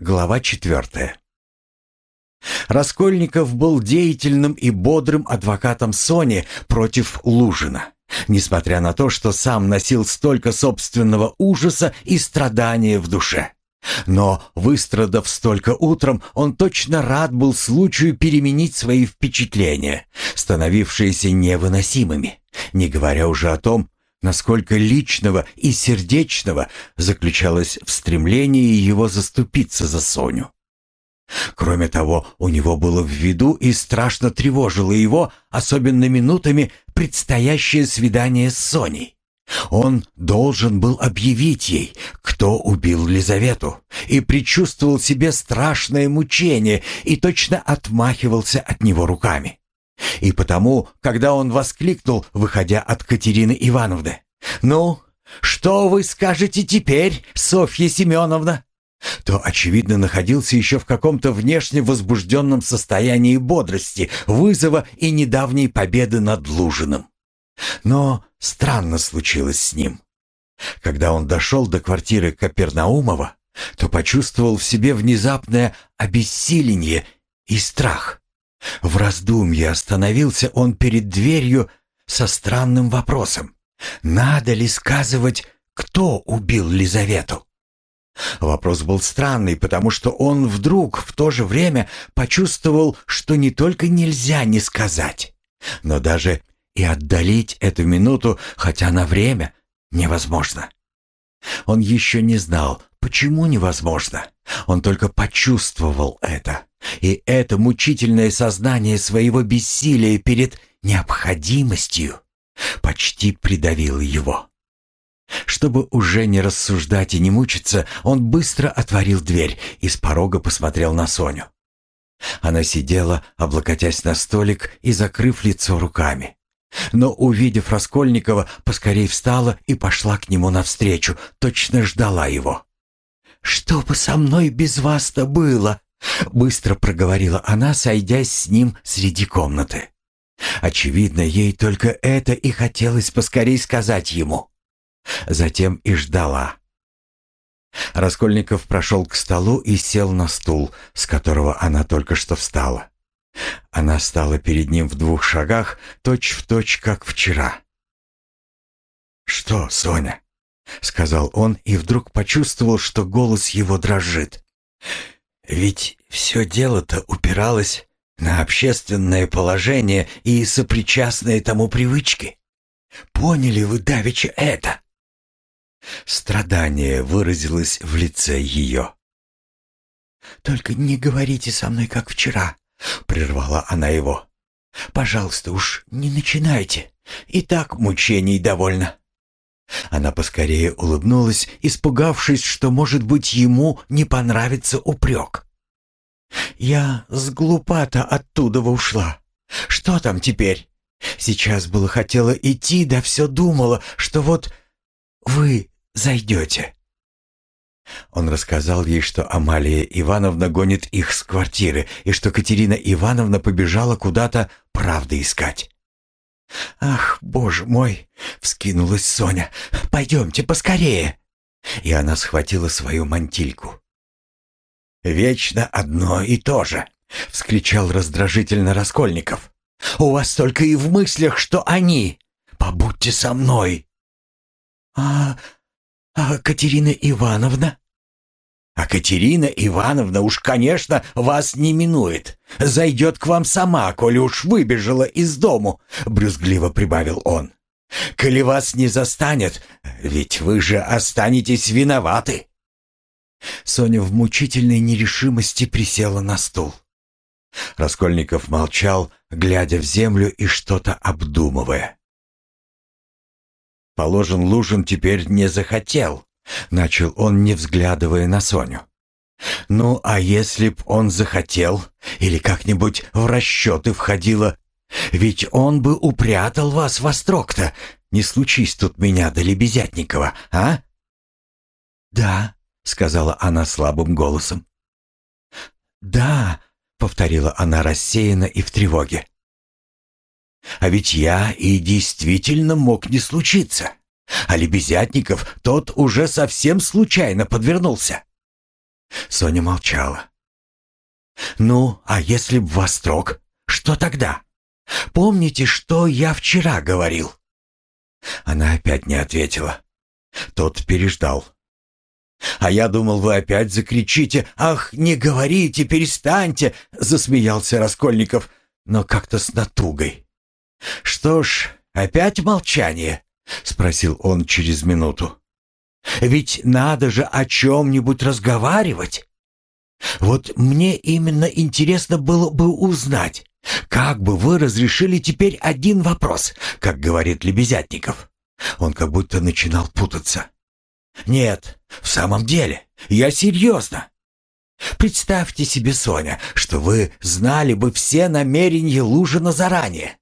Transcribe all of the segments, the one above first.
Глава четвертая. Раскольников был деятельным и бодрым адвокатом Сони против Лужина, несмотря на то, что сам носил столько собственного ужаса и страдания в душе. Но, выстрадав столько утром, он точно рад был случаю переменить свои впечатления, становившиеся невыносимыми, не говоря уже о том, насколько личного и сердечного заключалось в стремлении его заступиться за Соню. Кроме того, у него было в виду и страшно тревожило его, особенно минутами, предстоящее свидание с Соней. Он должен был объявить ей, кто убил Лизавету, и предчувствовал себе страшное мучение и точно отмахивался от него руками. И потому, когда он воскликнул, выходя от Катерины Ивановны, «Ну, что вы скажете теперь, Софья Семеновна?» то, очевидно, находился еще в каком-то внешне возбужденном состоянии бодрости, вызова и недавней победы над Лужиным. Но странно случилось с ним. Когда он дошел до квартиры Капернаумова, то почувствовал в себе внезапное обессиление и страх. В раздумье остановился он перед дверью со странным вопросом. Надо ли сказывать, кто убил Лизавету? Вопрос был странный, потому что он вдруг в то же время почувствовал, что не только нельзя не сказать, но даже и отдалить эту минуту, хотя на время, невозможно. Он еще не знал, почему невозможно. Он только почувствовал это. И это мучительное сознание своего бессилия перед необходимостью почти придавило его. Чтобы уже не рассуждать и не мучиться, он быстро отворил дверь и с порога посмотрел на Соню. Она сидела, облокотясь на столик и закрыв лицо руками. Но, увидев Раскольникова, поскорей встала и пошла к нему навстречу, точно ждала его. «Что бы со мной без вас-то было?» Быстро проговорила она, сойдясь с ним среди комнаты. Очевидно, ей только это и хотелось поскорей сказать ему. Затем и ждала. Раскольников прошел к столу и сел на стул, с которого она только что встала. Она стала перед ним в двух шагах, точь-в-точь, точь, как вчера. «Что, Соня?» — сказал он и вдруг почувствовал, что голос его дрожит. Ведь все дело-то упиралось на общественное положение и сопричастные тому привычки. Поняли вы, Давича, это? Страдание выразилось в лице ее. «Только не говорите со мной, как вчера», — прервала она его. «Пожалуйста, уж не начинайте. И так мучений довольно». Она поскорее улыбнулась, испугавшись, что, может быть, ему не понравится упрек. «Я с глупата оттуда ушла. Что там теперь? Сейчас было хотела идти, да все думала, что вот вы зайдете». Он рассказал ей, что Амалия Ивановна гонит их с квартиры и что Катерина Ивановна побежала куда-то правды искать. «Ах, боже мой!» — вскинулась Соня. «Пойдемте поскорее!» И она схватила свою мантильку. «Вечно одно и то же!» — вскричал раздражительно Раскольников. «У вас только и в мыслях, что они! Побудьте со мной!» «А... а Катерина Ивановна?» А Катерина Ивановна уж, конечно, вас не минует. Зайдет к вам сама, коли уж выбежала из дому, — брюзгливо прибавил он. Коли вас не застанет, ведь вы же останетесь виноваты. Соня в мучительной нерешимости присела на стул. Раскольников молчал, глядя в землю и что-то обдумывая. Положен Лужин теперь не захотел, Начал он, не взглядывая на Соню. «Ну, а если б он захотел, или как-нибудь в расчеты входило, ведь он бы упрятал вас во строк-то, не случись тут меня до Лебезятникова, а?» «Да», — сказала она слабым голосом. «Да», — повторила она рассеянно и в тревоге. «А ведь я и действительно мог не случиться. А Лебезятников тот уже совсем случайно подвернулся. Соня молчала. «Ну, а если б Вострок, что тогда? Помните, что я вчера говорил?» Она опять не ответила. Тот переждал. «А я думал, вы опять закричите. Ах, не говорите, перестаньте!» Засмеялся Раскольников, но как-то с натугой. «Что ж, опять молчание?» Спросил он через минуту. «Ведь надо же о чем-нибудь разговаривать. Вот мне именно интересно было бы узнать, как бы вы разрешили теперь один вопрос, как говорит Лебезятников. Он как будто начинал путаться. Нет, в самом деле, я серьезно. Представьте себе, Соня, что вы знали бы все намерения Лужина заранее.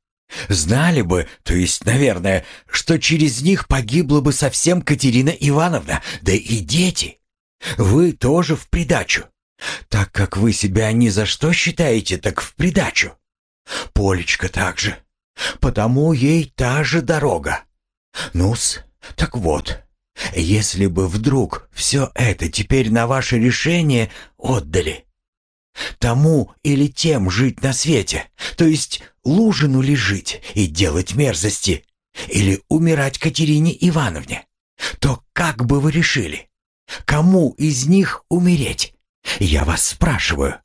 Знали бы, то есть, наверное, что через них погибла бы совсем Катерина Ивановна, да и дети. Вы тоже в придачу. Так как вы себя ни за что считаете, так в придачу. Полечка также. Потому ей та же дорога. Ну-с, так вот, если бы вдруг все это теперь на ваше решение отдали, тому или тем жить на свете, то есть Лужину ли жить и делать мерзости, или умирать Катерине Ивановне, то как бы вы решили, кому из них умереть? Я вас спрашиваю.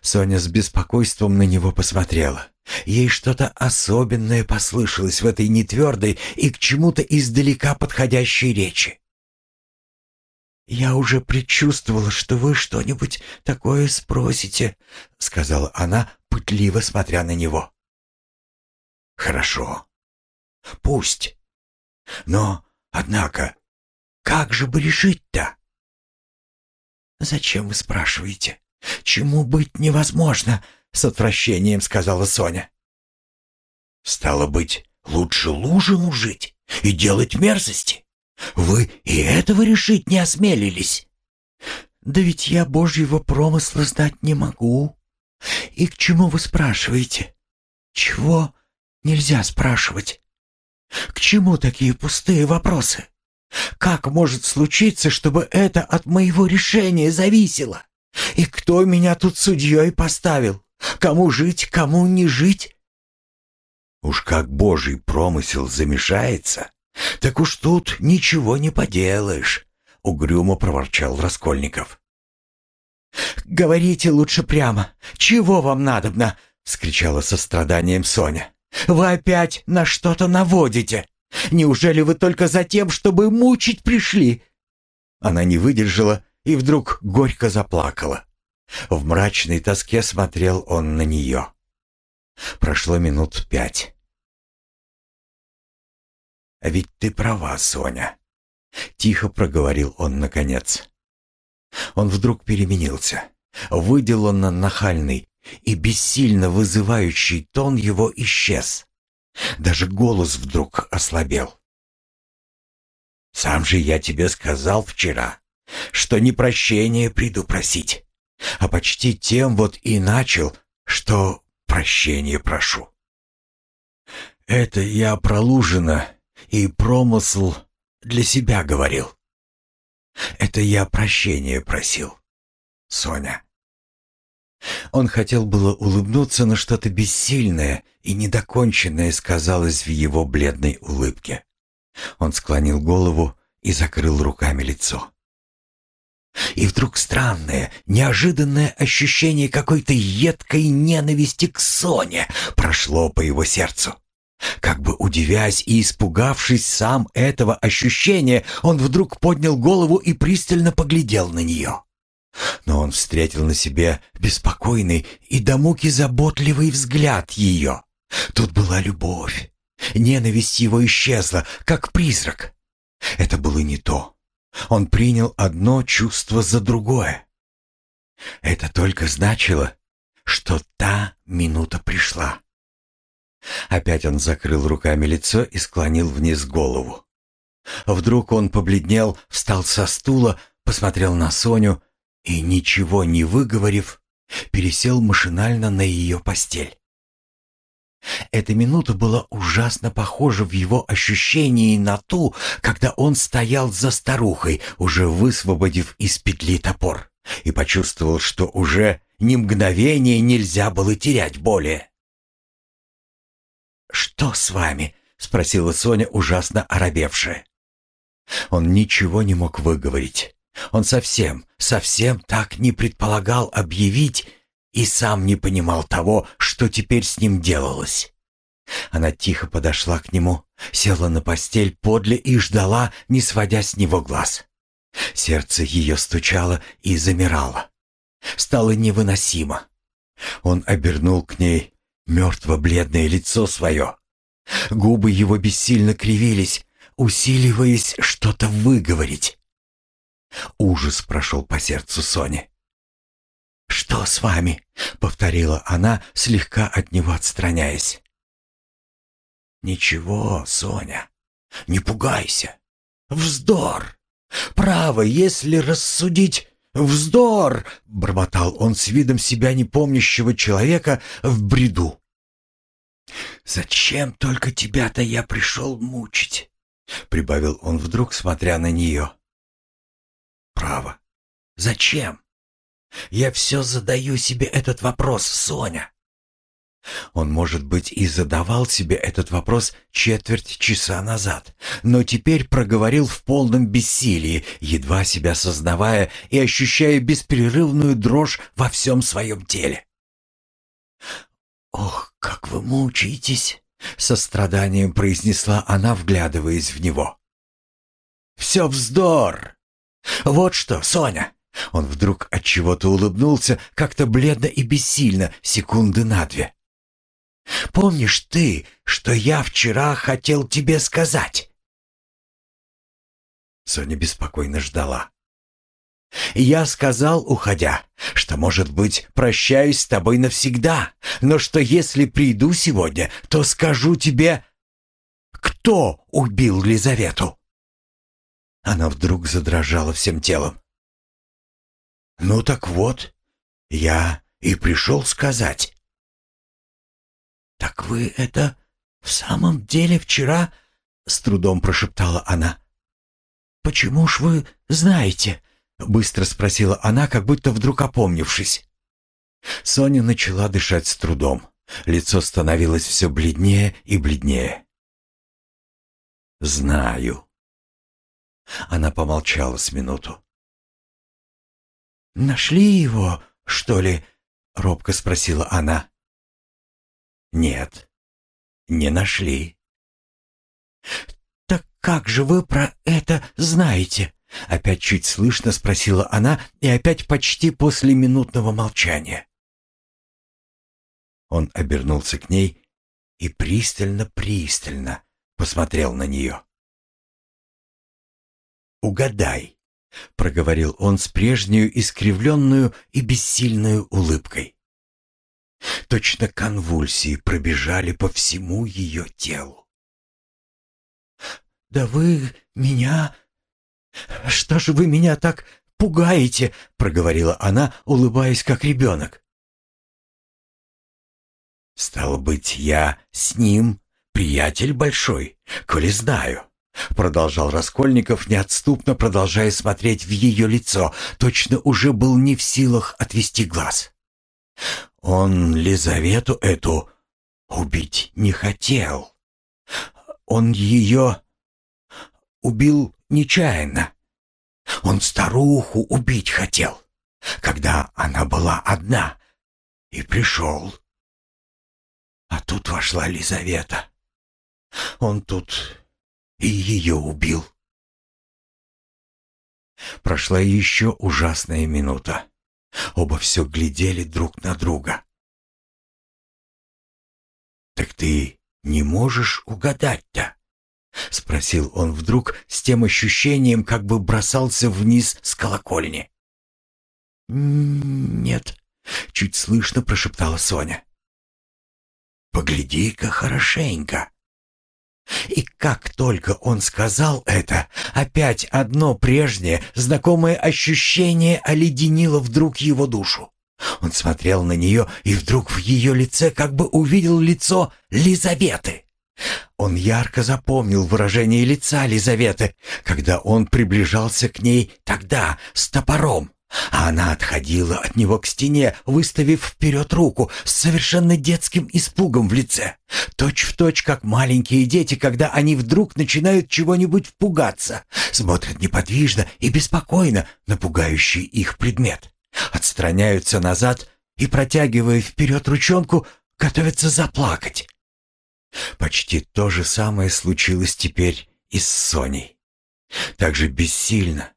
Соня с беспокойством на него посмотрела. Ей что-то особенное послышалось в этой нетвердой и к чему-то издалека подходящей речи. «Я уже предчувствовала, что вы что-нибудь такое спросите», — сказала она, пытливо смотря на него. «Хорошо. Пусть. Но, однако, как же бы решить-то?» «Зачем вы спрашиваете? Чему быть невозможно?» — с отвращением сказала Соня. «Стало быть, лучше Лужину жить и делать мерзости. Вы и этого решить не осмелились». «Да ведь я Божьего промысла знать не могу. И к чему вы спрашиваете? Чего нельзя спрашивать? К чему такие пустые вопросы? Как может случиться, чтобы это от моего решения зависело? И кто меня тут судьей поставил? Кому жить, кому не жить? Уж как божий промысел замешается, так уж тут ничего не поделаешь, — угрюмо проворчал Раскольников. «Говорите лучше прямо. Чего вам надобно?» — вскричала со страданием Соня. «Вы опять на что-то наводите. Неужели вы только за тем, чтобы мучить пришли?» Она не выдержала и вдруг горько заплакала. В мрачной тоске смотрел он на нее. Прошло минут пять. «А ведь ты права, Соня», — тихо проговорил он наконец. Он вдруг переменился. Выделанно нахальный и бессильно вызывающий тон его исчез. Даже голос вдруг ослабел. «Сам же я тебе сказал вчера, что не прощение приду просить, а почти тем вот и начал, что прощение прошу. Это я про Лужина и промысл для себя говорил. Это я прощение просил, Соня. Он хотел было улыбнуться, но что-то бессильное и недоконченное сказалось в его бледной улыбке. Он склонил голову и закрыл руками лицо. И вдруг странное, неожиданное ощущение какой-то едкой ненависти к Соне прошло по его сердцу. Как бы удивясь и испугавшись сам этого ощущения, он вдруг поднял голову и пристально поглядел на нее. Но он встретил на себе беспокойный и до муки заботливый взгляд ее. Тут была любовь. Ненависть его исчезла, как призрак. Это было не то. Он принял одно чувство за другое. Это только значило, что та минута пришла. Опять он закрыл руками лицо и склонил вниз голову. Вдруг он побледнел, встал со стула, посмотрел на Соню и, ничего не выговорив, пересел машинально на ее постель. Эта минута была ужасно похожа в его ощущении на ту, когда он стоял за старухой, уже высвободив из петли топор, и почувствовал, что уже ни мгновения нельзя было терять более. «Что с вами?» — спросила Соня, ужасно оробевшая. Он ничего не мог выговорить. Он совсем, совсем так не предполагал объявить и сам не понимал того, что теперь с ним делалось. Она тихо подошла к нему, села на постель подле и ждала, не сводя с него глаз. Сердце ее стучало и замирало. Стало невыносимо. Он обернул к ней мертво-бледное лицо свое. Губы его бессильно кривились, усиливаясь что-то выговорить. Ужас прошел по сердцу Сони. «Что с вами?» — повторила она, слегка от него отстраняясь. «Ничего, Соня, не пугайся. Вздор! Право, если рассудить, вздор!» — бормотал он с видом себя непомнящего человека в бреду. «Зачем только тебя-то я пришел мучить?» — прибавил он вдруг, смотря на нее. «Право. Зачем? Я все задаю себе этот вопрос, Соня. Он, может быть, и задавал себе этот вопрос четверть часа назад, но теперь проговорил в полном бессилии, едва себя сознавая и ощущая беспрерывную дрожь во всем своем теле. «Ох, как вы мучаетесь!» — со страданием произнесла она, вглядываясь в него. «Все вздор! Вот что, Соня, он вдруг от чего-то улыбнулся, как-то бледно и бессильно, секунды на две. Помнишь ты, что я вчера хотел тебе сказать? Соня беспокойно ждала. Я сказал, уходя, что, может быть, прощаюсь с тобой навсегда, но что если приду сегодня, то скажу тебе, кто убил Лизавету. Она вдруг задрожала всем телом. «Ну так вот, я и пришел сказать». «Так вы это в самом деле вчера?» — с трудом прошептала она. «Почему ж вы знаете?» — быстро спросила она, как будто вдруг опомнившись. Соня начала дышать с трудом. Лицо становилось все бледнее и бледнее. «Знаю». Она помолчала с минуту. «Нашли его, что ли?» — робко спросила она. «Нет, не нашли». «Так как же вы про это знаете?» Опять чуть слышно спросила она и опять почти после минутного молчания. Он обернулся к ней и пристально-пристально посмотрел на нее. «Угадай», — проговорил он с прежнюю искривленную и бессильную улыбкой. Точно конвульсии пробежали по всему ее телу. «Да вы меня... Что же вы меня так пугаете?» — проговорила она, улыбаясь как ребенок. «Стало быть, я с ним приятель большой, коли знаю. Продолжал Раскольников, неотступно продолжая смотреть в ее лицо, точно уже был не в силах отвести глаз. Он Лизавету эту убить не хотел. Он ее убил нечаянно. Он старуху убить хотел, когда она была одна, и пришел. А тут вошла Лизавета. Он тут и ее убил. Прошла еще ужасная минута. Оба все глядели друг на друга. «Так ты не можешь угадать-то?» — спросил он вдруг с тем ощущением, как бы бросался вниз с колокольни. «Нет», — чуть слышно прошептала Соня. «Погляди-ка хорошенько», и как только он сказал это, опять одно прежнее, знакомое ощущение оледенило вдруг его душу. Он смотрел на нее и вдруг в ее лице как бы увидел лицо Лизаветы. Он ярко запомнил выражение лица Лизаветы, когда он приближался к ней тогда с топором. А она отходила от него к стене, выставив вперед руку с совершенно детским испугом в лице. Точь в точь, как маленькие дети, когда они вдруг начинают чего-нибудь пугаться, смотрят неподвижно и беспокойно на пугающий их предмет, отстраняются назад и, протягивая вперед ручонку, готовятся заплакать. Почти то же самое случилось теперь и с Соней. Так же бессильно,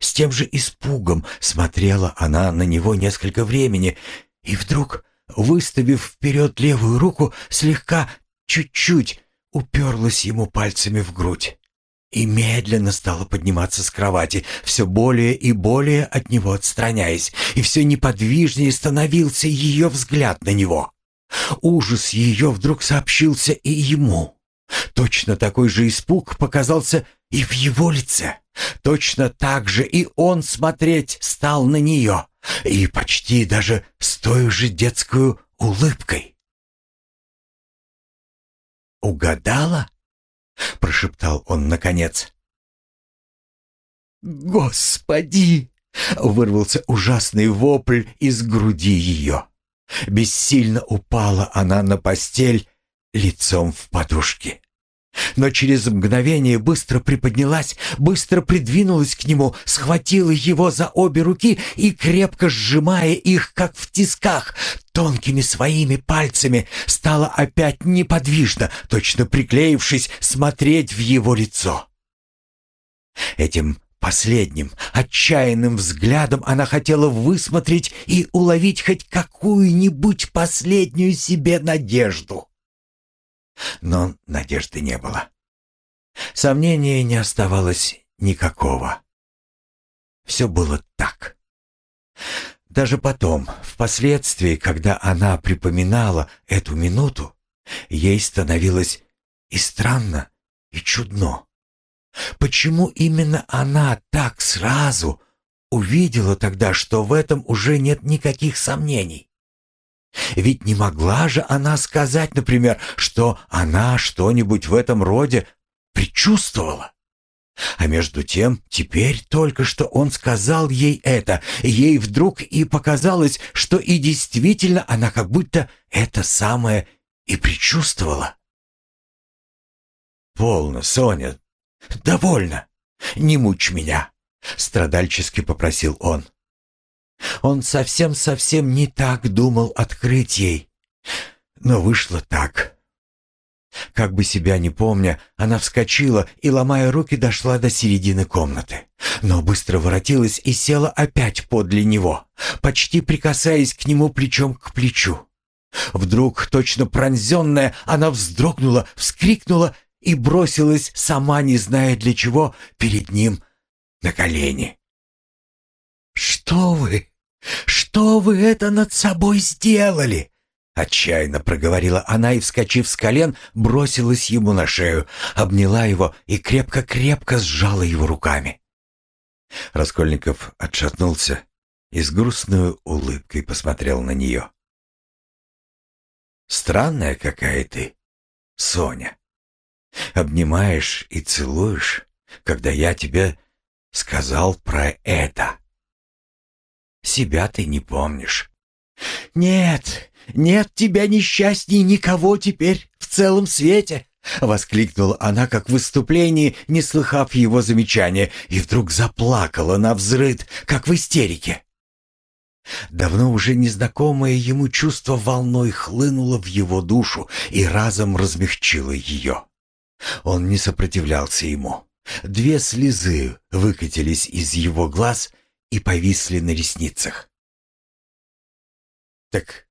с тем же испугом смотрела она на него несколько времени, и вдруг, выставив вперед левую руку, слегка, чуть-чуть уперлась ему пальцами в грудь и медленно стала подниматься с кровати, все более и более от него отстраняясь, и все неподвижнее становился ее взгляд на него. Ужас ее вдруг сообщился и ему. Точно такой же испуг показался и в его лице. Точно так же и он смотреть стал на нее, и почти даже с той же детской улыбкой. «Угадала?» — прошептал он наконец. «Господи!» — вырвался ужасный вопль из груди ее. Бессильно упала она на постель лицом в подушке но через мгновение быстро приподнялась, быстро придвинулась к нему, схватила его за обе руки и, крепко сжимая их, как в тисках, тонкими своими пальцами, стала опять неподвижно, точно приклеившись, смотреть в его лицо. Этим последним, отчаянным взглядом она хотела высмотреть и уловить хоть какую-нибудь последнюю себе надежду. Но надежды не было. Сомнения не оставалось никакого. Все было так. Даже потом, впоследствии, когда она припоминала эту минуту, ей становилось и странно, и чудно. Почему именно она так сразу увидела тогда, что в этом уже нет никаких сомнений? Ведь не могла же она сказать, например, что она что-нибудь в этом роде предчувствовала. А между тем, теперь только что он сказал ей это, ей вдруг и показалось, что и действительно она как будто это самое и предчувствовала. «Полно, Соня, довольно, не мучь меня», — страдальчески попросил он. Он совсем-совсем не так думал открыть ей. Но вышло так. Как бы себя не помня, она вскочила и, ломая руки, дошла до середины комнаты. Но быстро воротилась и села опять подле него, почти прикасаясь к нему плечом к плечу. Вдруг, точно пронзенная, она вздрогнула, вскрикнула и бросилась, сама не зная для чего, перед ним на колени. «Что вы? Что вы это над собой сделали?» Отчаянно проговорила она и, вскочив с колен, бросилась ему на шею, обняла его и крепко-крепко сжала его руками. Раскольников отшатнулся и с грустной улыбкой посмотрел на нее. «Странная какая ты, Соня. Обнимаешь и целуешь, когда я тебе сказал про это себя ты не помнишь. «Нет, нет тебя несчастней никого теперь в целом свете!» Воскликнула она, как в выступлении, не слыхав его замечания, и вдруг заплакала на взрыд, как в истерике. Давно уже незнакомое ему чувство волной хлынуло в его душу и разом размягчило ее. Он не сопротивлялся ему. Две слезы выкатились из его глаз и повисли на ресницах. «Так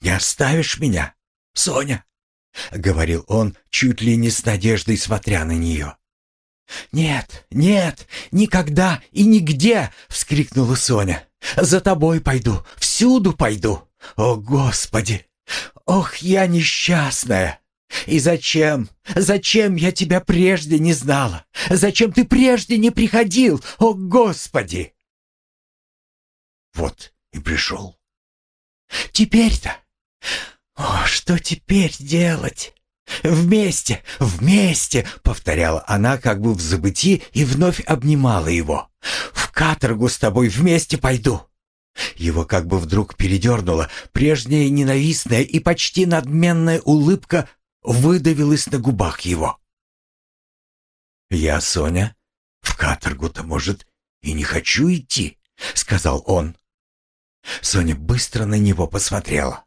не оставишь меня, Соня?» — говорил он, чуть ли не с надеждой смотря на нее. «Нет, нет, никогда и нигде!» — вскрикнула Соня. «За тобой пойду, всюду пойду! О, Господи! Ох, я несчастная! И зачем, зачем я тебя прежде не знала? Зачем ты прежде не приходил? О, Господи!» Вот и пришел. Теперь-то? О, что теперь делать? «Вместе, вместе!» — повторяла она как бы в забытии и вновь обнимала его. «В каторгу с тобой вместе пойду!» Его как бы вдруг передернуло, прежняя ненавистная и почти надменная улыбка выдавилась на губах его. «Я, Соня, в каторгу-то, может, и не хочу идти», — сказал он. Соня быстро на него посмотрела.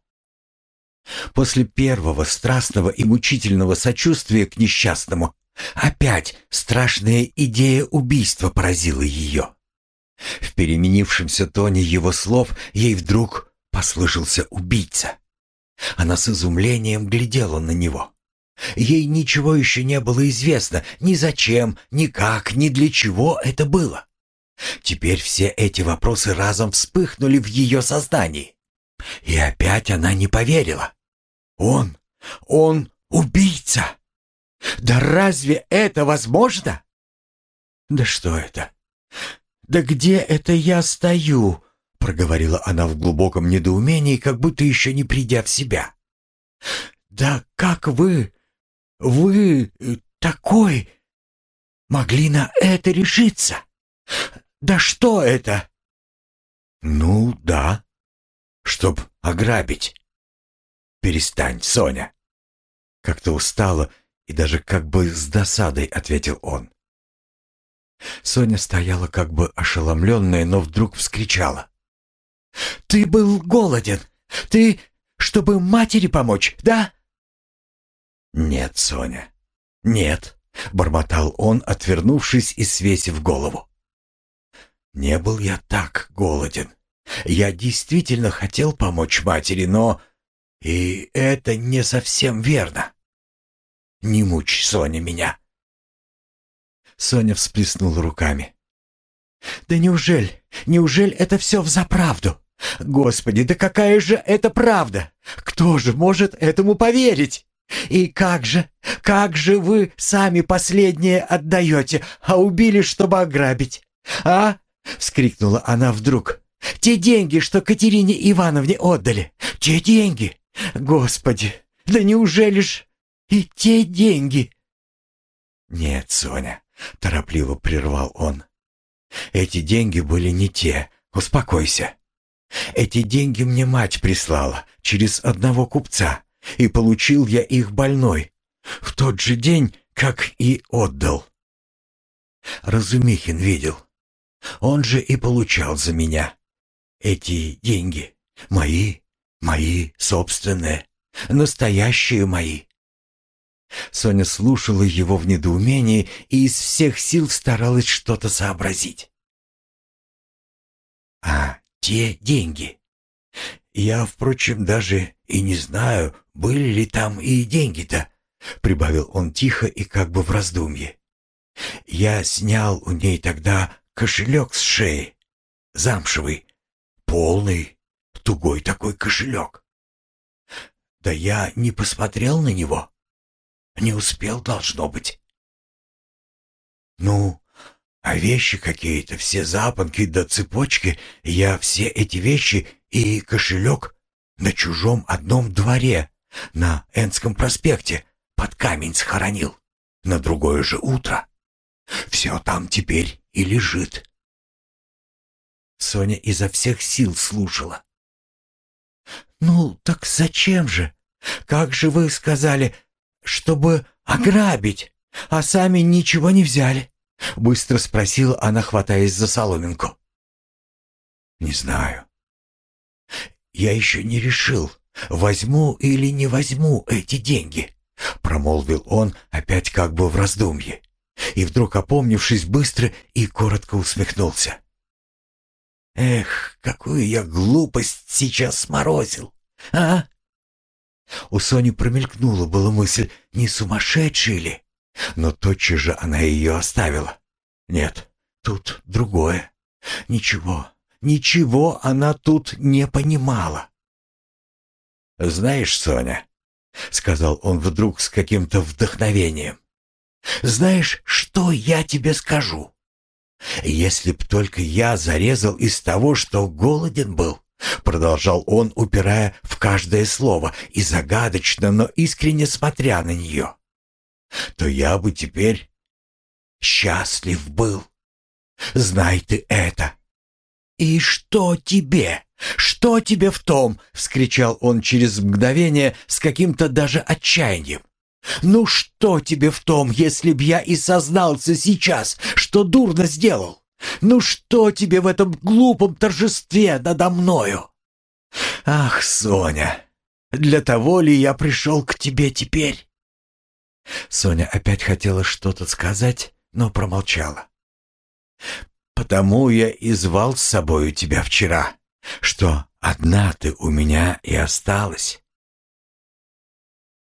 После первого страстного и мучительного сочувствия к несчастному опять страшная идея убийства поразила ее. В переменившемся тоне его слов ей вдруг послышался убийца. Она с изумлением глядела на него. Ей ничего еще не было известно, ни зачем, ни как, ни для чего это было. Теперь все эти вопросы разом вспыхнули в ее сознании. И опять она не поверила. Он, он убийца! Да разве это возможно? Да что это? Да где это я стою? Проговорила она в глубоком недоумении, как будто еще не придя в себя. Да как вы, вы такой могли на это решиться? Да что это? Ну, да, чтоб ограбить. Перестань, Соня. Как-то устало и даже как бы с досадой ответил он. Соня стояла как бы ошеломленная, но вдруг вскричала. «Ты был голоден! Ты, чтобы матери помочь, да?» «Нет, Соня, нет», — бормотал он, отвернувшись и свесив голову. «Не был я так голоден. Я действительно хотел помочь матери, но... И это не совсем верно. Не мучь, Соня, меня». Соня всплеснула руками. «Да неужели, неужели это все взаправду? Господи, да какая же это правда? Кто же может этому поверить? И как же, как же вы сами последнее отдаете, а убили, чтобы ограбить? А? — вскрикнула она вдруг. «Те деньги, что Катерине Ивановне отдали! Те деньги! Господи, да неужели ж и те деньги?» «Нет, Соня», — торопливо прервал он. «Эти деньги были не те. Успокойся. Эти деньги мне мать прислала через одного купца, и получил я их больной в тот же день, как и отдал. Разумихин видел. Он же и получал за меня. Эти деньги мои, мои собственные, настоящие мои. Соня слушала его в недоумении и из всех сил старалась что-то сообразить. «А те деньги? Я, впрочем, даже и не знаю, были ли там и деньги-то», — прибавил он тихо и как бы в раздумье. «Я снял у ней тогда кошелек с шеи, замшевый, полный, тугой такой кошелек. Да я не посмотрел на него, не успел, должно быть. Ну, а вещи какие-то, все запонки да цепочки, я все эти вещи и кошелек на чужом одном дворе, на Энском проспекте, под камень схоронил, на другое же утро. Все там теперь и лежит. Соня изо всех сил слушала. «Ну, так зачем же? Как же вы сказали, чтобы ограбить, а сами ничего не взяли?» Быстро спросила она, хватаясь за соломинку. «Не знаю. Я еще не решил, возьму или не возьму эти деньги», промолвил он опять как бы в раздумье и вдруг опомнившись быстро и коротко усмехнулся. «Эх, какую я глупость сейчас сморозил, а?» У Сони промелькнула была мысль, не сумасшедший ли? Но тотчас же она ее оставила. Нет, тут другое. Ничего, ничего она тут не понимала. «Знаешь, Соня», — сказал он вдруг с каким-то вдохновением, знаешь, что я тебе скажу? Если б только я зарезал из того, что голоден был, Продолжал он, упирая в каждое слово и загадочно, но искренне смотря на нее. То я бы теперь счастлив был. Знай ты это. И что тебе? Что тебе в том? вскричал он через мгновение с каким-то даже отчаянием. Ну что тебе в том, если б я и сознался сейчас, что дурно сделал? Ну что тебе в этом глупом торжестве надо мною? Ах, Соня, для того ли я пришел к тебе теперь? Соня опять хотела что-то сказать, но промолчала. «Потому я и звал с собою тебя вчера, что одна ты у меня и осталась».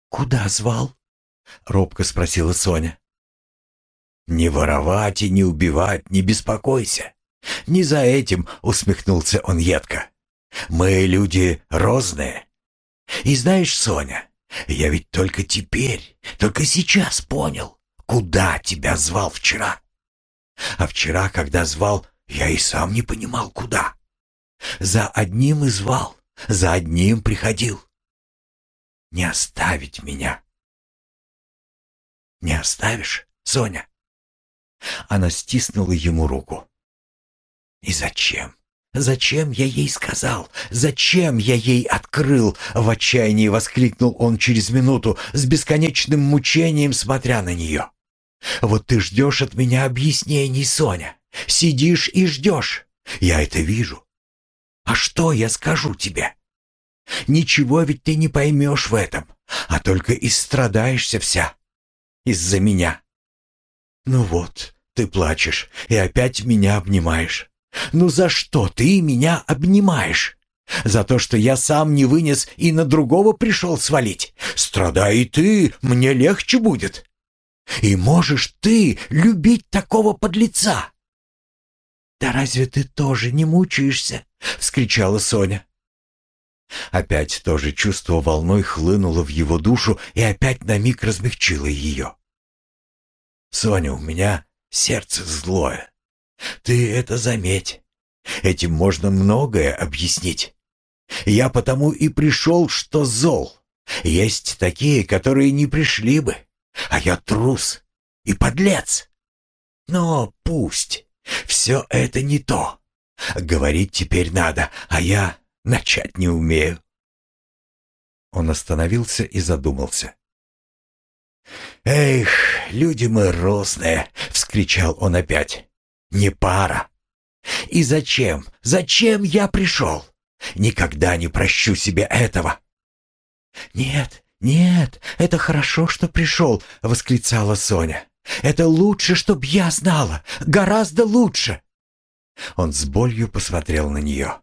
«Куда звал?» — робко спросила Соня. «Не воровать и не убивать, не беспокойся. Не за этим», — усмехнулся он едко. «Мы люди розные. И знаешь, Соня, я ведь только теперь, только сейчас понял, куда тебя звал вчера. А вчера, когда звал, я и сам не понимал, куда. За одним и звал, за одним приходил. Не оставить меня. Не оставишь, Соня? Она стиснула ему руку. И зачем? Зачем я ей сказал? Зачем я ей открыл? В отчаянии воскликнул он через минуту, с бесконечным мучением смотря на нее. Вот ты ждешь от меня объяснений, Соня. Сидишь и ждешь. Я это вижу. А что я скажу тебе? Ничего ведь ты не поймешь в этом, а только истрадаешься вся. Из-за меня. Ну вот, ты плачешь и опять меня обнимаешь. «Ну за что ты меня обнимаешь? За то, что я сам не вынес и на другого пришел свалить? Страдай ты, мне легче будет. И можешь ты любить такого подлеца?» «Да разве ты тоже не мучаешься?» — вскричала Соня. Опять то же чувство волной хлынуло в его душу и опять на миг размягчило ее. «Соня, у меня сердце злое. Ты это заметь. Этим можно многое объяснить. Я потому и пришел, что зол. Есть такие, которые не пришли бы. А я трус и подлец. Но пусть. Все это не то. Говорить теперь надо, а я начать не умею. Он остановился и задумался. «Эх, люди мы росные!» — вскричал он опять не пара. И зачем, зачем я пришел? Никогда не прощу себе этого. Нет, нет, это хорошо, что пришел, восклицала Соня. Это лучше, чтоб я знала, гораздо лучше. Он с болью посмотрел на нее.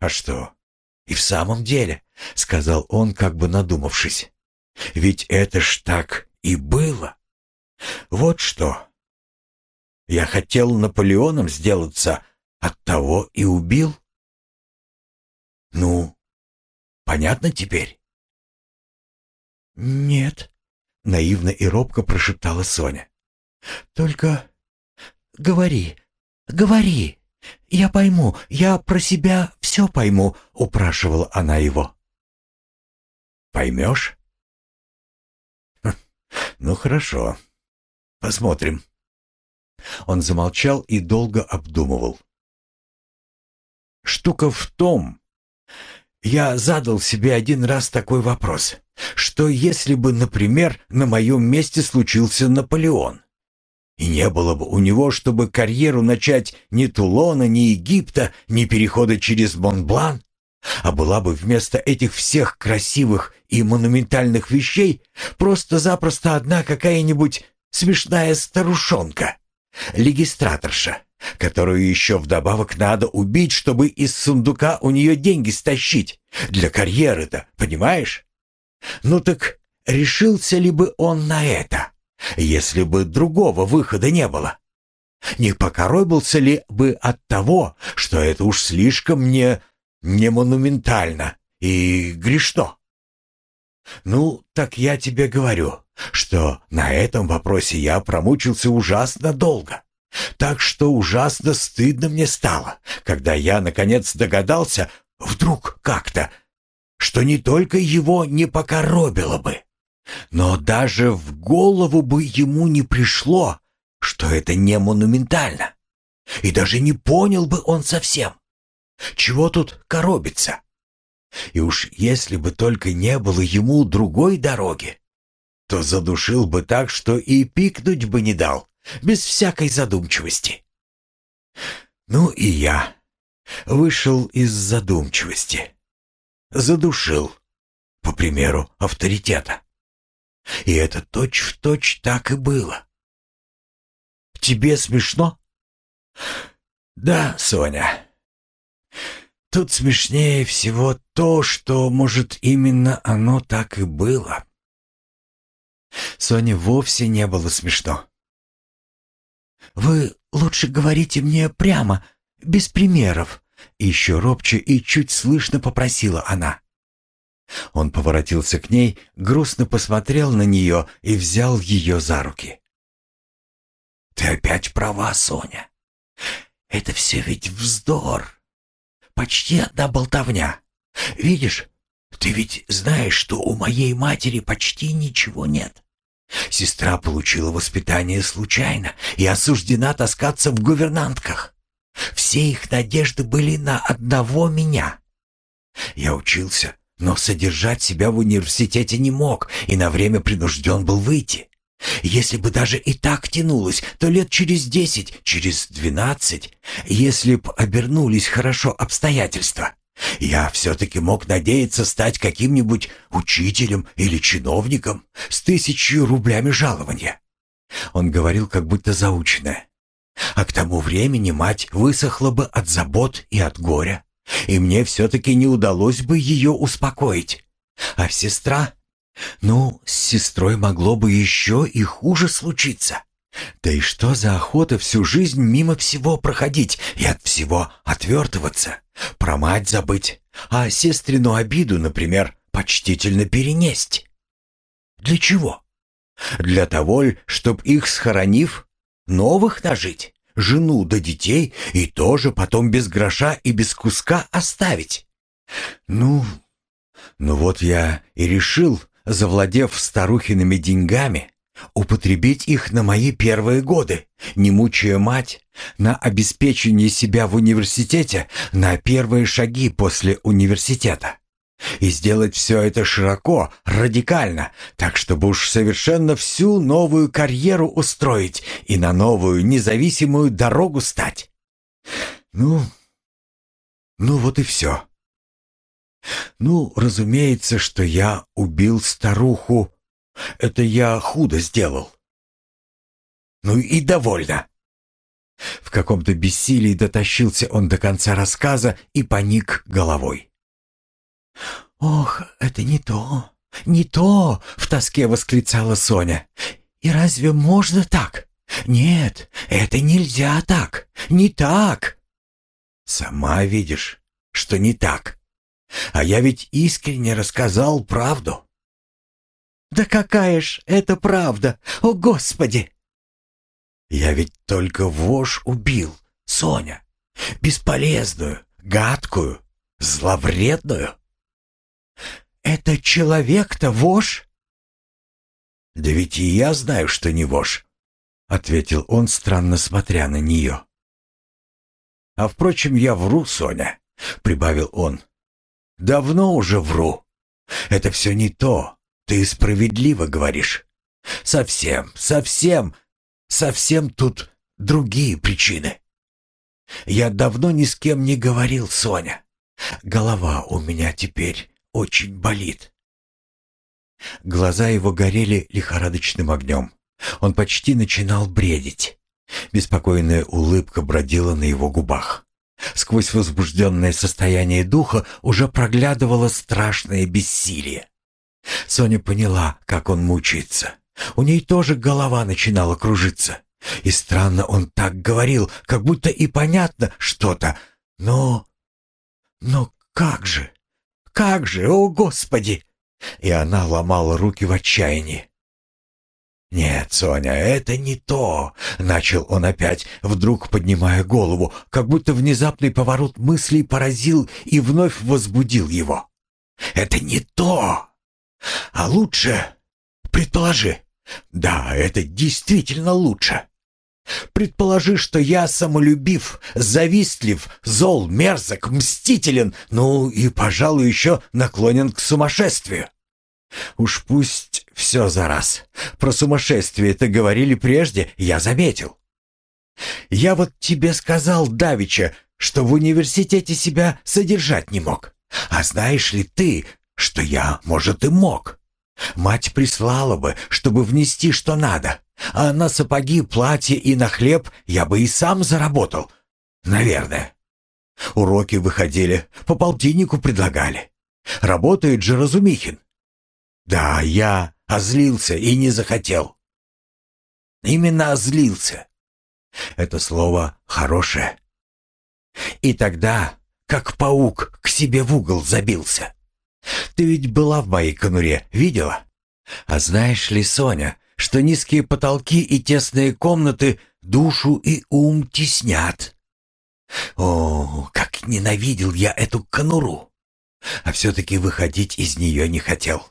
«А что? И в самом деле?» — сказал он, как бы надумавшись. «Ведь это ж так и было. Вот что, я хотел Наполеоном сделаться, оттого и убил. Ну, понятно теперь? Нет, наивно и робко прошептала Соня. Только говори, говори. Я пойму, я про себя все пойму, упрашивала она его. Поймешь? Ну хорошо. Посмотрим. Он замолчал и долго обдумывал. «Штука в том...» Я задал себе один раз такой вопрос. Что если бы, например, на моем месте случился Наполеон? И не было бы у него, чтобы карьеру начать ни Тулона, ни Египта, ни перехода через Монблан, а была бы вместо этих всех красивых и монументальных вещей просто-запросто одна какая-нибудь смешная старушонка легистраторша, которую еще вдобавок надо убить, чтобы из сундука у нее деньги стащить. Для карьеры-то, понимаешь? Ну так решился ли бы он на это, если бы другого выхода не было? Не покоробился ли бы от того, что это уж слишком не... не монументально и грешно? Ну, так я тебе говорю, что на этом вопросе я промучился ужасно долго. Так что ужасно стыдно мне стало, когда я, наконец, догадался, вдруг как-то, что не только его не покоробило бы, но даже в голову бы ему не пришло, что это не монументально. И даже не понял бы он совсем, чего тут коробиться. И уж если бы только не было ему другой дороги, то задушил бы так, что и пикнуть бы не дал, без всякой задумчивости. Ну и я вышел из задумчивости. Задушил, по примеру авторитета. И это точь-в-точь точь так и было. Тебе смешно? Да, Соня. Тут смешнее всего то, что, может, именно оно так и было. Соне вовсе не было смешно. «Вы лучше говорите мне прямо, без примеров», еще робче и чуть слышно попросила она. Он поворотился к ней, грустно посмотрел на нее и взял ее за руки. «Ты опять права, Соня. Это все ведь вздор. Почти одна болтовня. Видишь, ты ведь знаешь, что у моей матери почти ничего нет. Сестра получила воспитание случайно и осуждена таскаться в гувернантках. Все их надежды были на одного меня. Я учился, но содержать себя в университете не мог и на время принужден был выйти. Если бы даже и так тянулось, то лет через десять, через двенадцать, если б обернулись хорошо обстоятельства, я все-таки мог надеяться стать каким-нибудь учителем или чиновником с тысячью рублями жалования. Он говорил как будто заученное. А к тому времени мать высохла бы от забот и от горя, и мне все-таки не удалось бы ее успокоить. А сестра? Ну, с сестрой могло бы еще и хуже случиться. Да и что за охота всю жизнь мимо всего проходить и от всего отвертываться, про мать забыть, а сестрину обиду, например, почтительно перенесть? Для чего? Для того, чтоб их схоронив, новых нажить, жену да детей и тоже потом без гроша и без куска оставить. Ну, ну вот я и решил, завладев старухиными деньгами, употребить их на мои первые годы, не мучая мать, на обеспечение себя в университете, на первые шаги после университета. И сделать все это широко, радикально, так чтобы уж совершенно всю новую карьеру устроить и на новую независимую дорогу стать. Ну, ну вот и все. Ну, разумеется, что я убил старуху. Это я худо сделал. Ну и довольно. В каком-то бессилии дотащился он до конца рассказа и поник головой. «Ох, это не то, не то!» — в тоске восклицала Соня. «И разве можно так? Нет, это нельзя так, не так!» «Сама видишь, что не так. А я ведь искренне рассказал правду». «Да какая ж это правда, о Господи!» «Я ведь только вошь убил, Соня, бесполезную, гадкую, зловредную». «Это человек-то вож?» «Да ведь и я знаю, что не вож», — ответил он, странно смотря на нее. «А впрочем, я вру, Соня», — прибавил он. «Давно уже вру. Это все не то. Ты справедливо говоришь. Совсем, совсем, совсем тут другие причины. Я давно ни с кем не говорил, Соня. Голова у меня теперь очень болит». Глаза его горели лихорадочным огнем. Он почти начинал бредить. Беспокойная улыбка бродила на его губах. Сквозь возбужденное состояние духа уже проглядывало страшное бессилие. Соня поняла, как он мучается. У ней тоже голова начинала кружиться. И странно он так говорил, как будто и понятно что-то. Но... но как же? Как же, о Господи!» И она ломала руки в отчаянии. «Нет, Соня, это не то», — начал он опять, вдруг поднимая голову, как будто внезапный поворот мыслей поразил и вновь возбудил его. «Это не то. А лучше, предположи, да, это действительно лучше. Предположи, что я самолюбив, завистлив, зол, мерзок, мстителен, ну и, пожалуй, еще наклонен к сумасшествию. Уж пусть все за раз. Про сумасшествие-то говорили прежде, я заметил. Я вот тебе сказал, Давича, что в университете себя содержать не мог. А знаешь ли ты, что я, может, и мог? Мать прислала бы, чтобы внести что надо. А на сапоги, платье и на хлеб я бы и сам заработал. Наверное. Уроки выходили, по полтиннику предлагали. Работает же Разумихин. Да, я озлился и не захотел. Именно озлился. Это слово хорошее. И тогда, как паук, к себе в угол забился. Ты ведь была в моей конуре, видела? А знаешь ли, Соня, что низкие потолки и тесные комнаты душу и ум теснят? О, как ненавидел я эту конуру! А все-таки выходить из нее не хотел.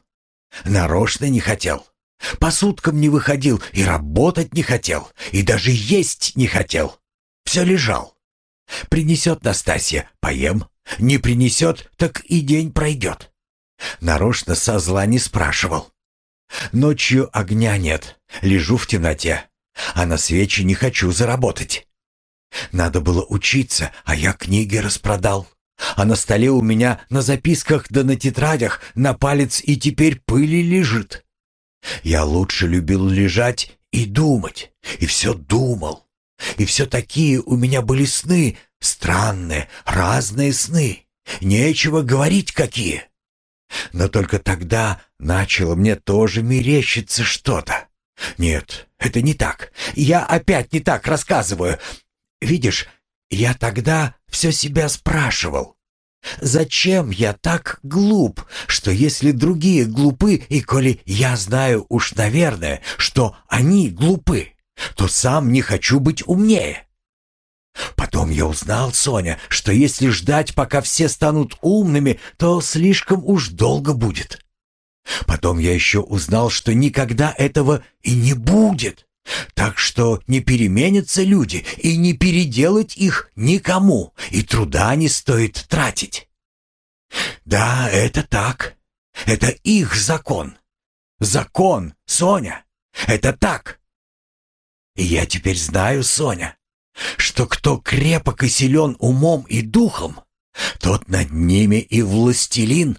Нарочно не хотел. По суткам не выходил и работать не хотел, и даже есть не хотел. Все лежал. Принесет Настасья — поем. Не принесет, так и день пройдет. Нарочно со зла не спрашивал. Ночью огня нет, лежу в темноте, а на свечи не хочу заработать. Надо было учиться, а я книги распродал. А на столе у меня на записках да на тетрадях на палец и теперь пыли лежит. Я лучше любил лежать и думать, и все думал. И все такие у меня были сны, странные, разные сны. Нечего говорить какие. Но только тогда начало мне тоже мерещиться что-то. Нет, это не так. Я опять не так рассказываю. Видишь, я тогда все себя спрашивал. Зачем я так глуп, что если другие глупы, и коли я знаю уж, наверное, что они глупы, то сам не хочу быть умнее? Потом я узнал, Соня, что если ждать, пока все станут умными, то слишком уж долго будет. Потом я еще узнал, что никогда этого и не будет. Так что не переменятся люди, и не переделать их никому, и труда не стоит тратить. Да, это так. Это их закон. Закон, Соня. Это так. И я теперь знаю, Соня, что кто крепок и силен умом и духом, тот над ними и властелин.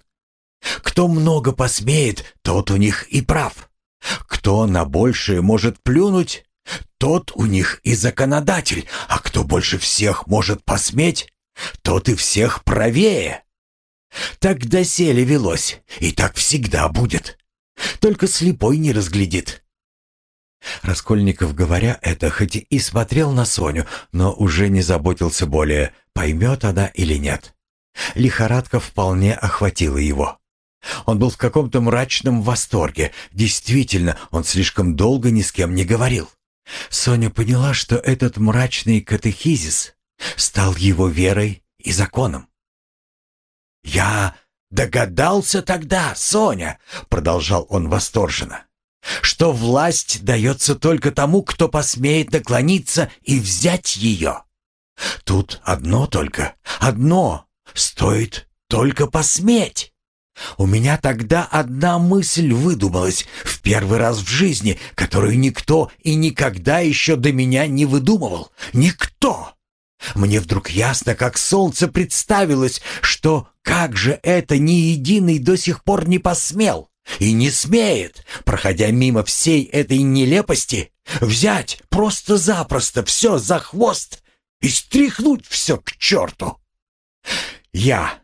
Кто много посмеет, тот у них и прав. Кто на большее может плюнуть, тот у них и законодатель, а кто больше всех может посметь, тот и всех правее. Так доселе велось, и так всегда будет. Только слепой не разглядит. Раскольников, говоря это, хоть и смотрел на Соню, но уже не заботился более, поймет она или нет. Лихорадка вполне охватила его. Он был в каком-то мрачном восторге. Действительно, он слишком долго ни с кем не говорил. Соня поняла, что этот мрачный катехизис стал его верой и законом. «Я догадался тогда, Соня», — продолжал он восторженно, что власть дается только тому, кто посмеет наклониться и взять ее. Тут одно только, одно, стоит только посметь. У меня тогда одна мысль выдумалась в первый раз в жизни, которую никто и никогда еще до меня не выдумывал. Никто. Мне вдруг ясно, как солнце представилось, что как же это ни единый до сих пор не посмел и не смеет, проходя мимо всей этой нелепости, взять просто-запросто все за хвост и стряхнуть все к черту. Я,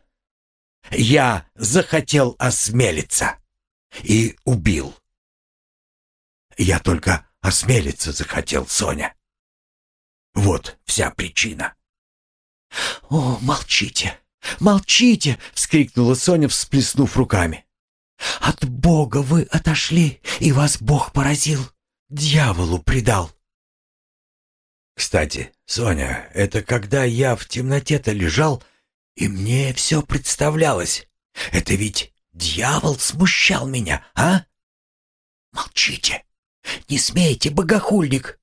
я захотел осмелиться и убил. Я только осмелиться захотел, Соня. Вот вся причина. «О, молчите! Молчите!» — вскрикнула Соня, всплеснув руками. «От Бога вы отошли, и вас Бог поразил. дьяволу предал. Кстати, Соня, это когда я в темноте-то лежал, и мне все представлялось. Это ведь дьявол смущал меня, а? Молчите. Не смейте, богохульник.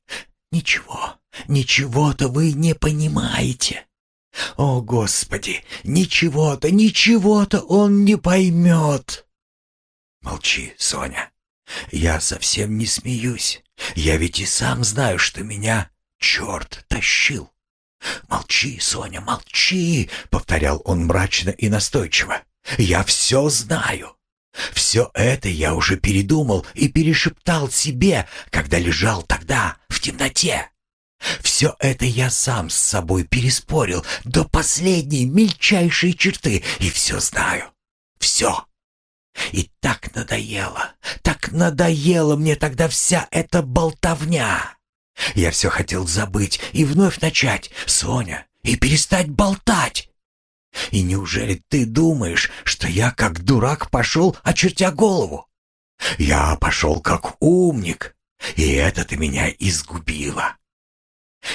Ничего, ничего-то вы не понимаете. О, Господи, ничего-то, ничего-то он не поймет. Молчи, Соня. Я совсем не смеюсь. Я ведь и сам знаю, что меня черт тащил. «Молчи, Соня, молчи!» — повторял он мрачно и настойчиво. «Я все знаю. Все это я уже передумал и перешептал себе, когда лежал тогда в темноте. Все это я сам с собой переспорил до последней мельчайшей черты и все знаю. Все. И так надоело, так надоело мне тогда вся эта болтовня. Я все хотел забыть и вновь начать, Соня, и перестать болтать. И неужели ты думаешь, что я как дурак пошел, очертя голову? Я пошел как умник, и это ты меня изгубило.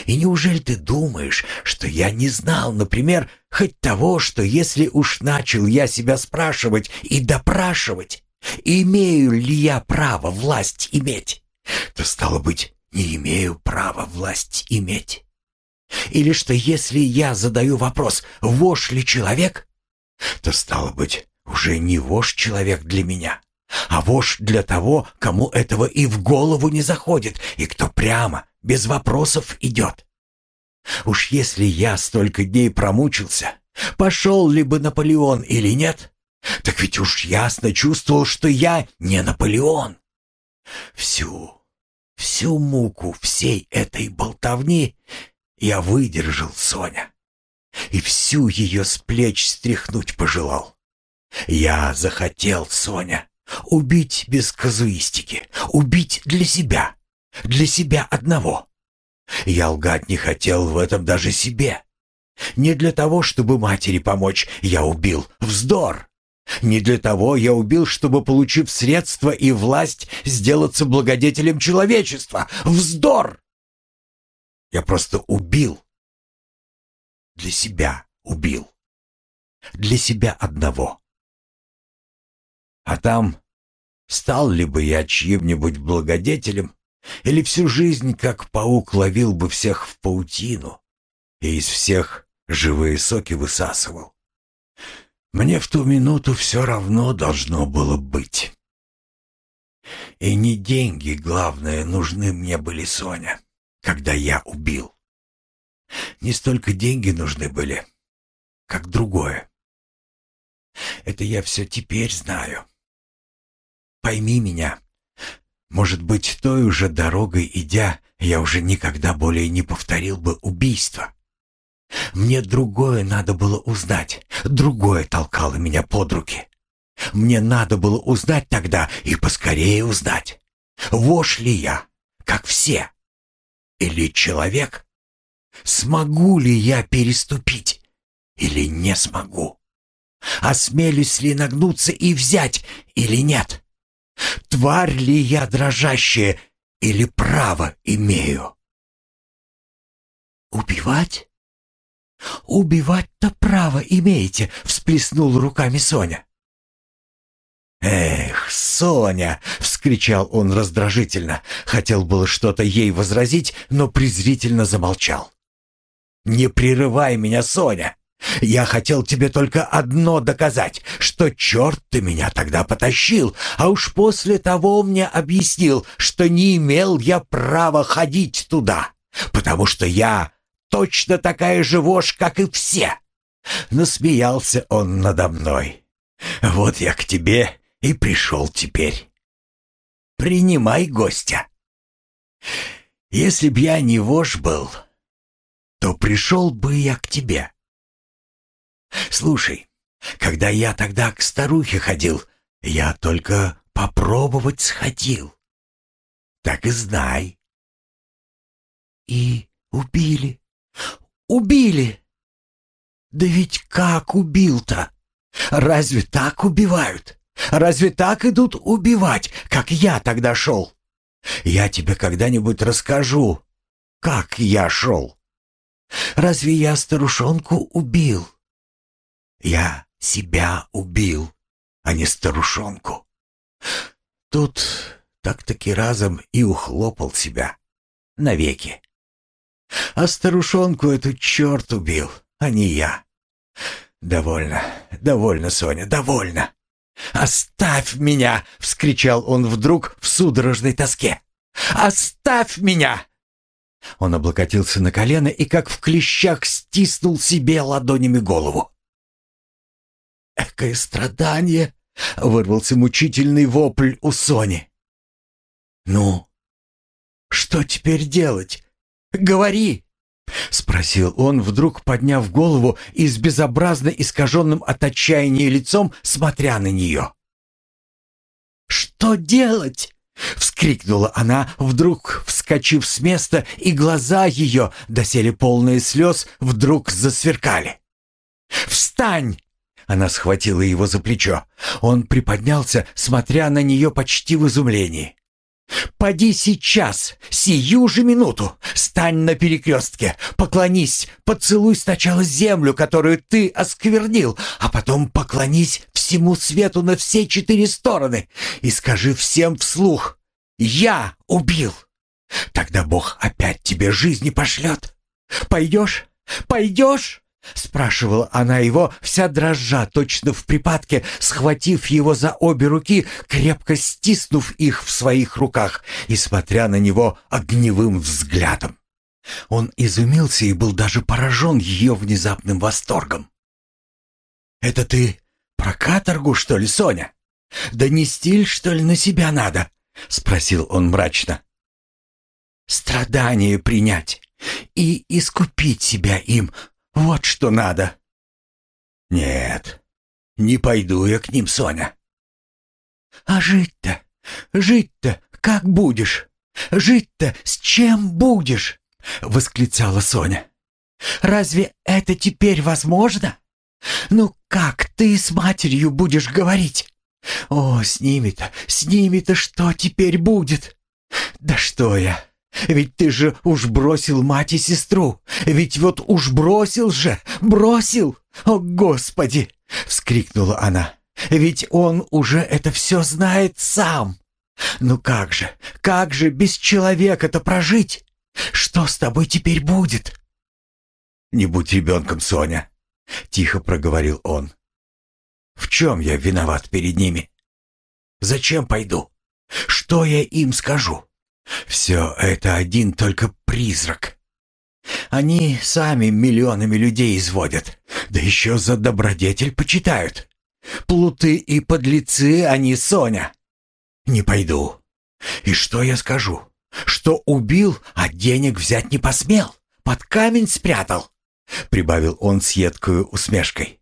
И неужели ты думаешь, что я не знал, например, хоть того, что если уж начал я себя спрашивать и допрашивать, имею ли я право власть иметь, то, стало быть, не имею права власть иметь? Или что если я задаю вопрос, вошь ли человек, то, стало быть, уже не вошь человек для меня, а вошь для того, кому этого и в голову не заходит, и кто прямо, без вопросов идет. Уж если я столько дней промучился, пошел ли бы Наполеон или нет, так ведь уж ясно чувствовал, что я не Наполеон. Всю, всю муку всей этой болтовни я выдержал, Соня, и всю ее с плеч стряхнуть пожелал. Я захотел, Соня, убить без казуистики, убить для себя, для себя одного. Я лгать не хотел в этом даже себе. Не для того, чтобы матери помочь, я убил. Вздор! Не для того я убил, чтобы, получив средства и власть, сделаться благодетелем человечества. Вздор! Я просто убил. Для себя убил. Для себя одного. А там, стал ли бы я чьим-нибудь благодетелем, или всю жизнь, как паук, ловил бы всех в паутину и из всех живые соки высасывал. Мне в ту минуту все равно должно было быть. И не деньги, главное, нужны мне были, Соня, когда я убил. Не столько деньги нужны были, как другое. Это я все теперь знаю. Пойми меня, может быть, той уже дорогой идя, я уже никогда более не повторил бы убийство. Мне другое надо было узнать, другое толкало меня под руки. Мне надо было узнать тогда и поскорее узнать. Вошь ли я, как все? Или человек? Смогу ли я переступить или не смогу? Осмелюсь ли нагнуться и взять или нет? Тварь ли я дрожащая или право имею? Убивать? Убивать-то право имеете, всплеснул руками Соня. «Эх, Соня!» — вскричал он раздражительно. Хотел было что-то ей возразить, но презрительно замолчал. «Не прерывай меня, Соня! Я хотел тебе только одно доказать, что черт ты меня тогда потащил, а уж после того мне объяснил, что не имел я права ходить туда, потому что я точно такая же вошь, как и все. Насмеялся он надо мной. Вот я к тебе и пришел теперь. Принимай гостя. Если б я не вошь был, то пришел бы я к тебе. Слушай, когда я тогда к старухе ходил, я только попробовать сходил. Так и знай. И убили. Убили. Да ведь как убил-то? Разве так убивают? Разве так идут убивать, как я тогда шел? Я тебе когда-нибудь расскажу, как я шел. Разве я старушонку убил? Я себя убил, а не старушонку. Тут так-таки разом и ухлопал себя навеки. А старушонку эту черт убил, а не я. Довольно, довольно, Соня, довольно. «Оставь меня!» — вскричал он вдруг в судорожной тоске. «Оставь меня!» Он облокотился на колено и, как в клещах, стиснул себе ладонями голову. «Экое страдание!» — вырвался мучительный вопль у Сони. «Ну, что теперь делать? Говори!» — спросил он, вдруг подняв голову и с безобразно искаженным от отчаяния лицом, смотря на нее. «Что делать?» — вскрикнула она, вдруг вскочив с места, и глаза ее, доселе полные слез, вдруг засверкали. «Встань!» Она схватила его за плечо. Он приподнялся, смотря на нее почти в изумлении. «Поди сейчас, сию же минуту, стань на перекрестке, поклонись, поцелуй сначала землю, которую ты осквернил, а потом поклонись всему свету на все четыре стороны и скажи всем вслух «Я убил». Тогда Бог опять тебе жизни пошлет. Пойдешь? Пойдешь? Спрашивала она его, вся дрожа, точно в припадке, схватив его за обе руки, крепко стиснув их в своих руках и смотря на него огневым взглядом. Он изумился и был даже поражен ее внезапным восторгом. «Это ты про каторгу, что ли, Соня? Да не стиль, что ли, на себя надо?» — спросил он мрачно. «Страдание принять и искупить себя им, вот что надо. Нет, не пойду я к ним, Соня. А жить-то, жить-то как будешь? Жить-то с чем будешь? Восклицала Соня. Разве это теперь возможно? Ну как ты с матерью будешь говорить? О, с ними-то, с ними-то что теперь будет? Да что я, ведь ты же уж бросил мать и сестру. Ведь вот уж бросил же, бросил. О, Господи!» — вскрикнула она. «Ведь он уже это все знает сам. Ну как же, как же без человека-то прожить? Что с тобой теперь будет?» «Не будь ребенком, Соня», — тихо проговорил он. «В чем я виноват перед ними? Зачем пойду? Что я им скажу?» Все это один только призрак. Они сами миллионами людей изводят, да еще за добродетель почитают. Плуты и подлецы они, Соня. Не пойду. И что я скажу? Что убил, а денег взять не посмел, под камень спрятал, прибавил он с едкой усмешкой.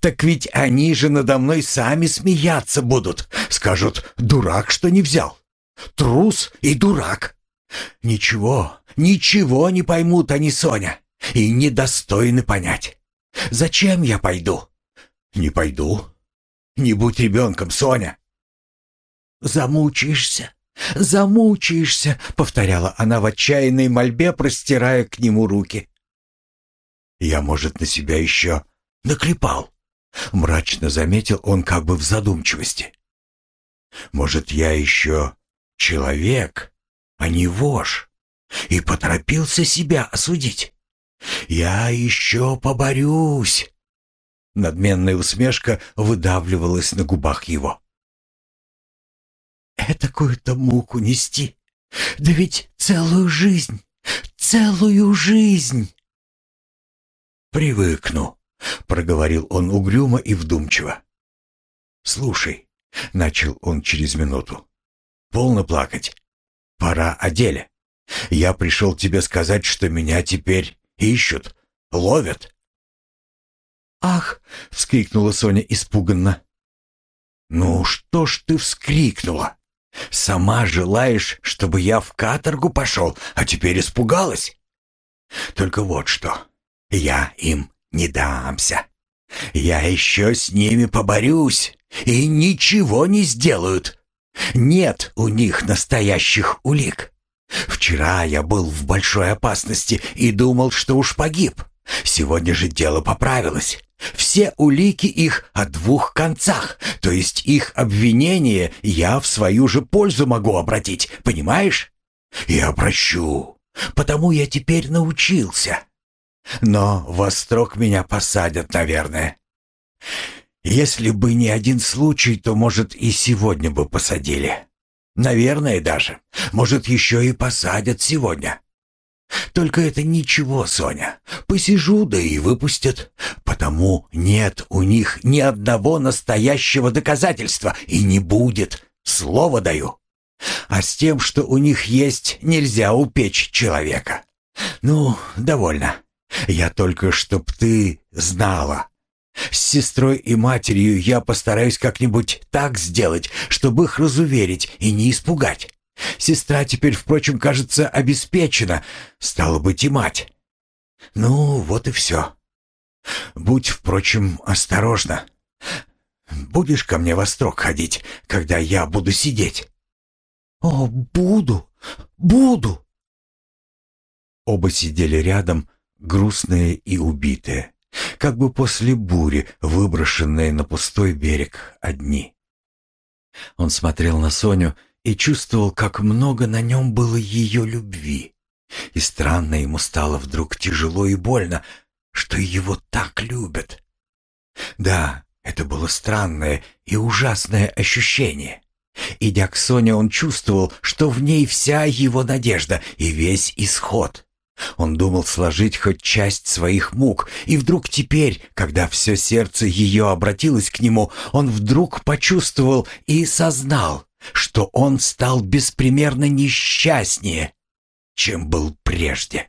Так ведь они же надо мной сами смеяться будут, скажут, дурак, что не взял. Трус и дурак. Ничего, ничего не поймут они, Соня, и недостойны понять. Зачем я пойду? Не пойду. Не будь ребенком, Соня. Замучаешься, замучаешься, повторяла она в отчаянной мольбе, простирая к нему руки. Я, может, на себя еще наклепал. Мрачно заметил он как бы в задумчивости. Может, я еще человек, а не вож, и поторопился себя осудить. «Я еще поборюсь!» Надменная усмешка выдавливалась на губах его. «Этакую-то муку нести! Да ведь целую жизнь! Целую жизнь!» «Привыкну», — проговорил он угрюмо и вдумчиво. «Слушай», — начал он через минуту, Полно плакать. Пора о деле. Я пришел тебе сказать, что меня теперь ищут, ловят. «Ах!» — вскрикнула Соня испуганно. «Ну что ж ты вскрикнула? Сама желаешь, чтобы я в каторгу пошел, а теперь испугалась? Только вот что, я им не дамся. Я еще с ними поборюсь, и ничего не сделают. Нет у них настоящих улик. Вчера я был в большой опасности и думал, что уж погиб. Сегодня же дело поправилось. Все улики их о двух концах, то есть их обвинение я в свою же пользу могу обратить, понимаешь? И обращу, потому я теперь научился. Но во строк меня посадят, наверное. Если бы не один случай, то, может, и сегодня бы посадили. Наверное, даже. Может, еще и посадят сегодня. Только это ничего, Соня. Посижу, да и выпустят. Потому нет у них ни одного настоящего доказательства и не будет. Слово даю. А с тем, что у них есть, нельзя упечь человека. Ну, довольно. Я только, чтоб ты знала. С сестрой и матерью я постараюсь как-нибудь так сделать, чтобы их разуверить и не испугать. Сестра теперь, впрочем, кажется, обеспечена, стало быть, и мать. Ну, вот и все. Будь, впрочем, осторожна. Будешь ко мне во строк ходить, когда я буду сидеть? О, буду, буду. Оба сидели рядом, грустные и убитые, как бы после бури, выброшенные на пустой берег одни. Он смотрел на Соню и чувствовал, как много на нем было ее любви. И странно ему стало вдруг тяжело и больно, что его так любят. Да, это было странное и ужасное ощущение. Идя к Соне, он чувствовал, что в ней вся его надежда и весь исход. Он думал сложить хоть часть своих мук, и вдруг теперь, когда все сердце ее обратилось к нему, он вдруг почувствовал и сознал, что он стал беспримерно несчастнее, чем был прежде.